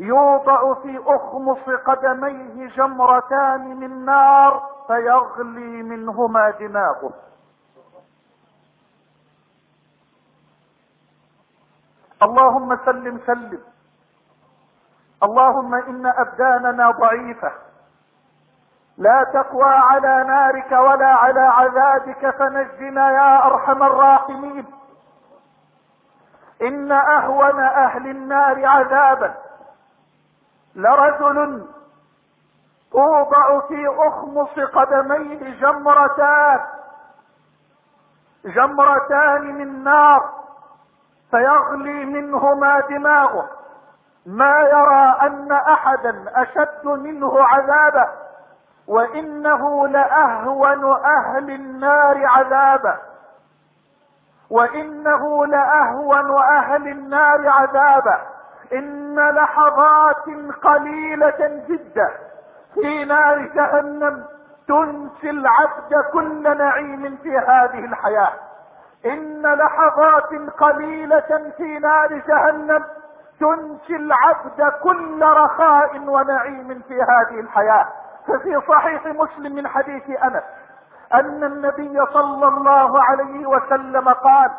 يوضع في أخمص قدميه جمرتان من نار فيغلي منهما دماغه. اللهم سلم سلم. اللهم إن أبداننا ضعيفة. لا تقوى على نارك ولا على عذابك فنجنا يا أرحم الراحمين. إن أهون أهل النار عذابا. لرجل توضع في أخمص قدميه جمرتان جمرتان من نار فيغلي منهما دماغه ما يرى أن أحدا أشد منه عذابا وإنه لأهون أهل النار عذابا وإنه لأهون أهل النار عذابا إن لحظات قليلة جدا في نار جهنم تنسي العبد كل نعيم في هذه الحياة. إن لحظات قليلة في نار جهنم تنسي العبد كل رخاء ونعيم في هذه الحياة. ففي صحيح مسلم من حديث أنس أن النبي صلى الله عليه وسلم قال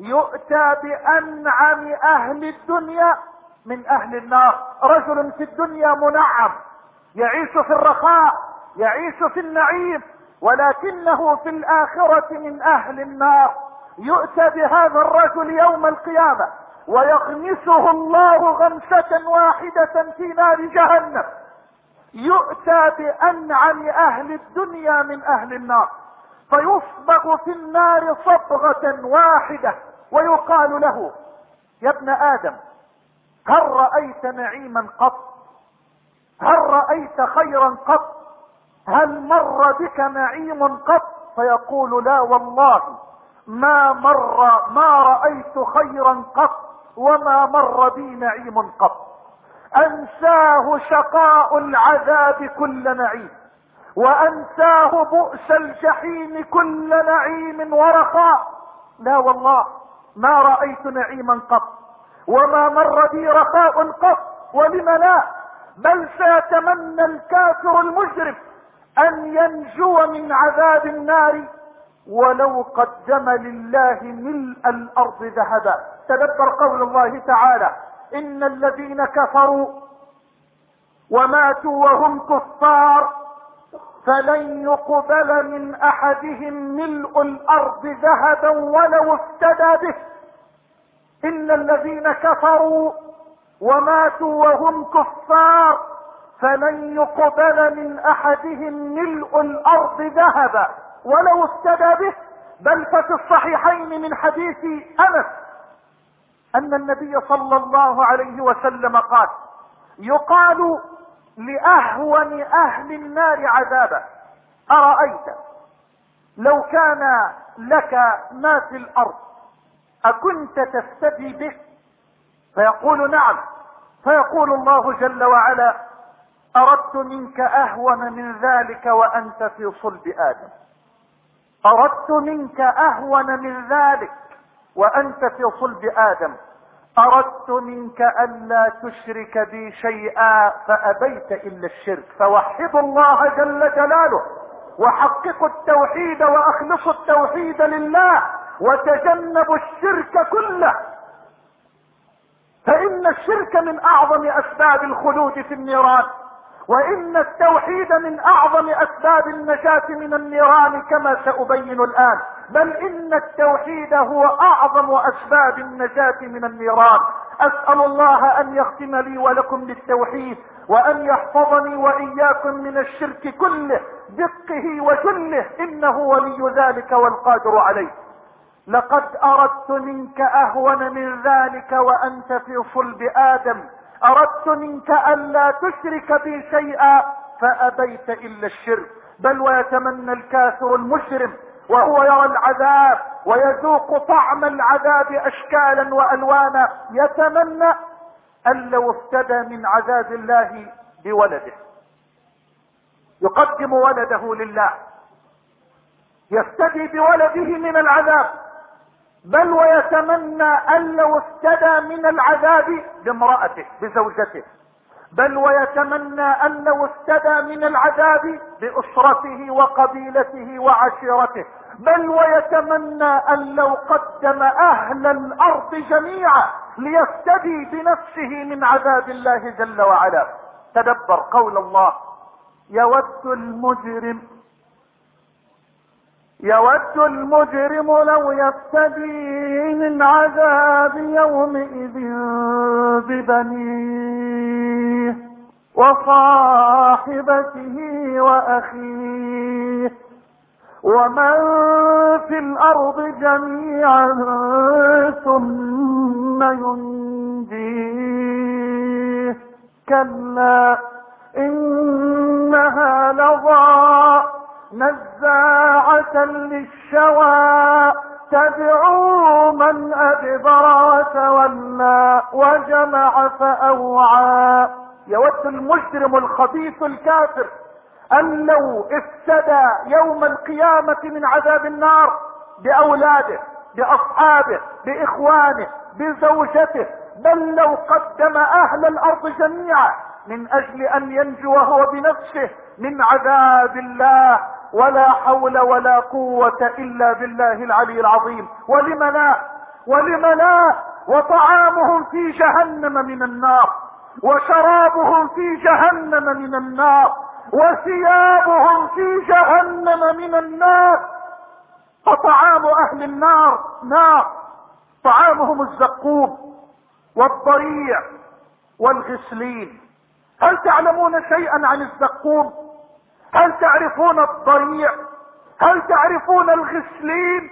يؤتى بأنعم أهل الدنيا من أهل النار. رجل في الدنيا منعم. يعيش في الرخاء يعيش في النعيم ولكنه في الآخرة من أهل النار. يؤتى بهذا الرجل يوم القيامة ويغمسه الله غمسة واحدة في نار جهنم. يؤتى بأنعم أهل الدنيا من أهل النار. فيصبغ في النار صبغة واحدة ويقال له يا ابن آدم هل رأيت نعيما قط؟ هل رأيت خيرا قط؟ هل مر بك نعيم قط؟ فيقول لا والله. ما مر ما رأيت خيرا قط وما مر بي نعيم قط. أنساه شقاء العذاب كل نعيم وأنساه بؤس الجحيم كل نعيم ورخاء. لا والله ما رأيت نعيما قط. وما مر بي رخاء قط ولم لا بل سيتمنى الكافر المجرم أن ينجو من عذاب النار ولو قدم لله ملء الأرض ذهبا. تدبر قول الله تعالى إن الذين كفروا وماتوا وهم كفار فلن يقبل من أحدهم ملء الأرض ذهبا ولو افتدى به. إن الذين كفروا وماتوا وهم كفار فلن يقبل من أحدهم ملء الأرض ذهبا ولو افتدى به بل ففي الصحيحين من حديث أنس أن النبي صلى الله عليه وسلم قال يقال لأهون أهل النار عذابا أرأيت لو كان لك ما في الأرض أكنت تفتدي به؟ فيقول نعم. فيقول الله جل وعلا أردت منك أهون من ذلك وأنت في صلب آدم. أردت منك أهون من ذلك وأنت في صلب آدم. أردت منك ألا تشرك بي شيئا فأبيت إلا الشرك. فوحدوا الله جل جلاله وحققوا التوحيد وأخلصوا التوحيد لله. وتجنبوا الشرك كله. فإن الشرك من أعظم أسباب الخلود في النيران وإن التوحيد من أعظم أسباب النجاة من النيران كما سأبين الآن. بل إن التوحيد هو أعظم أسباب النجاة من النيران. أسأل الله أن يختم لي ولكم بالتوحيد وأن يحفظني وإياكم من الشرك كله دقه وجله إنه ولي ذلك والقادر عليه. لقد أردت منك أهون من ذلك وأنت في صلب آدم. أردت منك الا تشرك بي شيئا فأبيت إلا الشرك. بل ويتمنى الكافر المجرم وهو يرى العذاب ويذوق طعم العذاب أشكالا وألوانا. يتمنى أن لو افتدى من عذاب الله بولده. يقدم ولده لله. يفتدي بولده من العذاب. بل ويتمنى أن لو افتدى من العذاب بامرأته بزوجته. بل ويتمنى أن لو افتدى من العذاب بأسرته وقبيلته وعشيرته. بل ويتمنى أن لو قدم أهل الأرض جميعا ليفتدي بنفسه من عذاب الله جل وعلا. تدبر قول الله يود المجرم يود المجرم لو يفتدي من عذاب يومئذ ببنيه وصاحبته وأخيه. ومن في الأرض جميعا ثم ينجيه. كلا إنها لظى نزاعة للشوى. تدعو من أدبر وتولى وجمع فأوعى. يود المجرم الخبيث الكافر أن لو افتدى يوم القيامة من عذاب النار بأولاده بأصحابه بإخوانه بزوجته بل لو قدم أهل الأرض جميعا من أجل أن ينجو هو بنفسه من عذاب الله. ولا حول ولا قوة إلا بالله العلي العظيم. ولم لا؟ ولم لا؟ وطعامهم في جهنم من النار. وشرابهم في جهنم من النار. وثيابهم في جهنم من النار. فطعام أهل النار. نار. طعامهم الزقوم والضريع والغسلين. هل تعلمون شيئا عن الزقوم؟ هل تعرفون الضريع؟ هل تعرفون الغسلين؟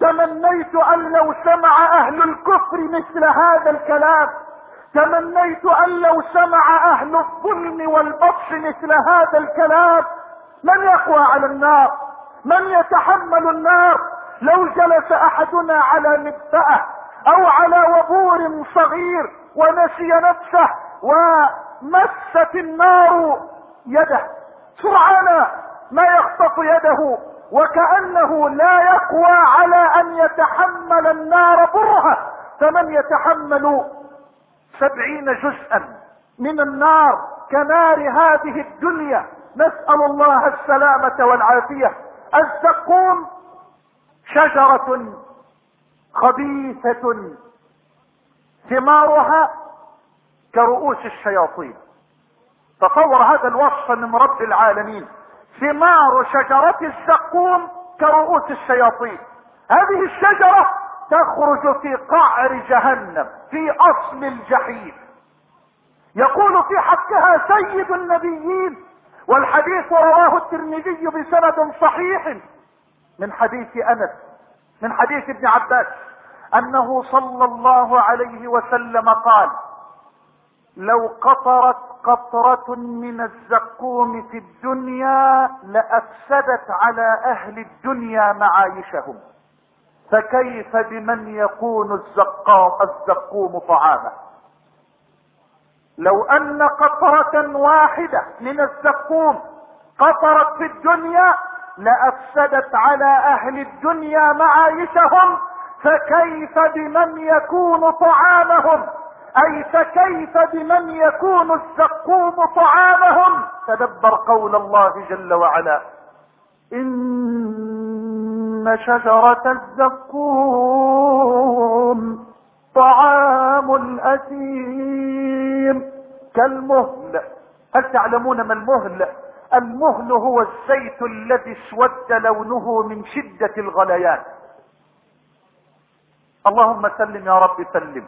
تمنيت أن لو سمع أهل الكفر مثل هذا الكلام. تمنيت أن لو سمع أهل الظلم والبطش مثل هذا الكلام. من يقوى على النار؟ من يتحمل النار؟ لو جلس أحدنا على مدفأة أو على وبور صغير ونسي نفسه ومست النار يده. سرعان ما يخطف يده وكأنه لا يقوى على أن يتحمل النار برهة فمن يتحمل سبعين جزءا من النار كنار هذه الدنيا؟ نسأل الله السلامة والعافية. الزقوم شجرة خبيثة. ثمارها كرؤوس الشياطين. تصور هذا الوصف من رب العالمين. ثمار شجرة الزقوم كرؤوس الشياطين. هذه الشجرة تخرج في قعر جهنم في اصل الجحيم. يقول في حقها سيد النبيين والحديث رواه الترمذي بسند صحيح من حديث أنس من حديث ابن عباس أنه صلى الله عليه وسلم قال لو قطرت قطرة من الزقوم في الدنيا لأفسدت على أهل الدنيا معايشهم. فكيف بمن يكون الزقوم طعامه لو أن قطرة واحدة من الزقوم قطرت في الدنيا لأفسدت على أهل الدنيا معايشهم فكيف بمن يكون طعامهم؟ اي فكيف بمن يكون الزقوم طعامهم؟ تدبر قول الله جل وعلا. إن شجرة الزقوم طعام الأثيم. كالمهل. هل تعلمون ما المهل؟ المهل هو الزيت الذي اسود لونه من شدة الغليان. اللهم سلم يا رب سلم.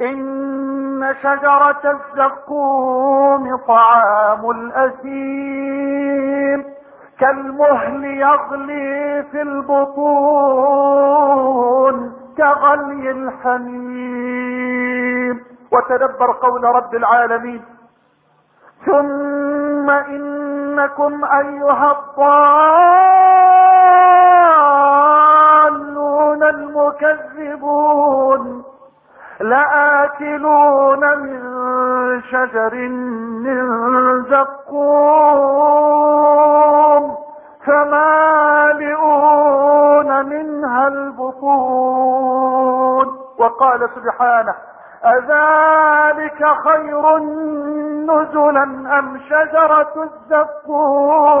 إن شجرة الزقوم طعام الأثيم كالمهل يغلي في البطون كغلي الحميم. وتدبر قول رب العالمين ثم إنكم أيها الضالون المكذبون لآكلون من شجر من زقوم فمالئون منها البطون. وقال سبحانه أذلك خير نزلا أم شجرة الزقوم؟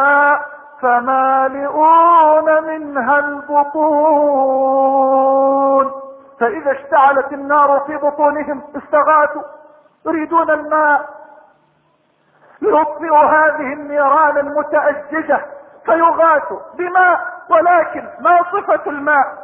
فمالئون منها البطون. فإذا اشتعلت النار في بطونهم استغاثوا يريدون الماء. ليطفئوا هذه النيران المتأججة فيغاثوا بماء ولكن ما صفة الماء؟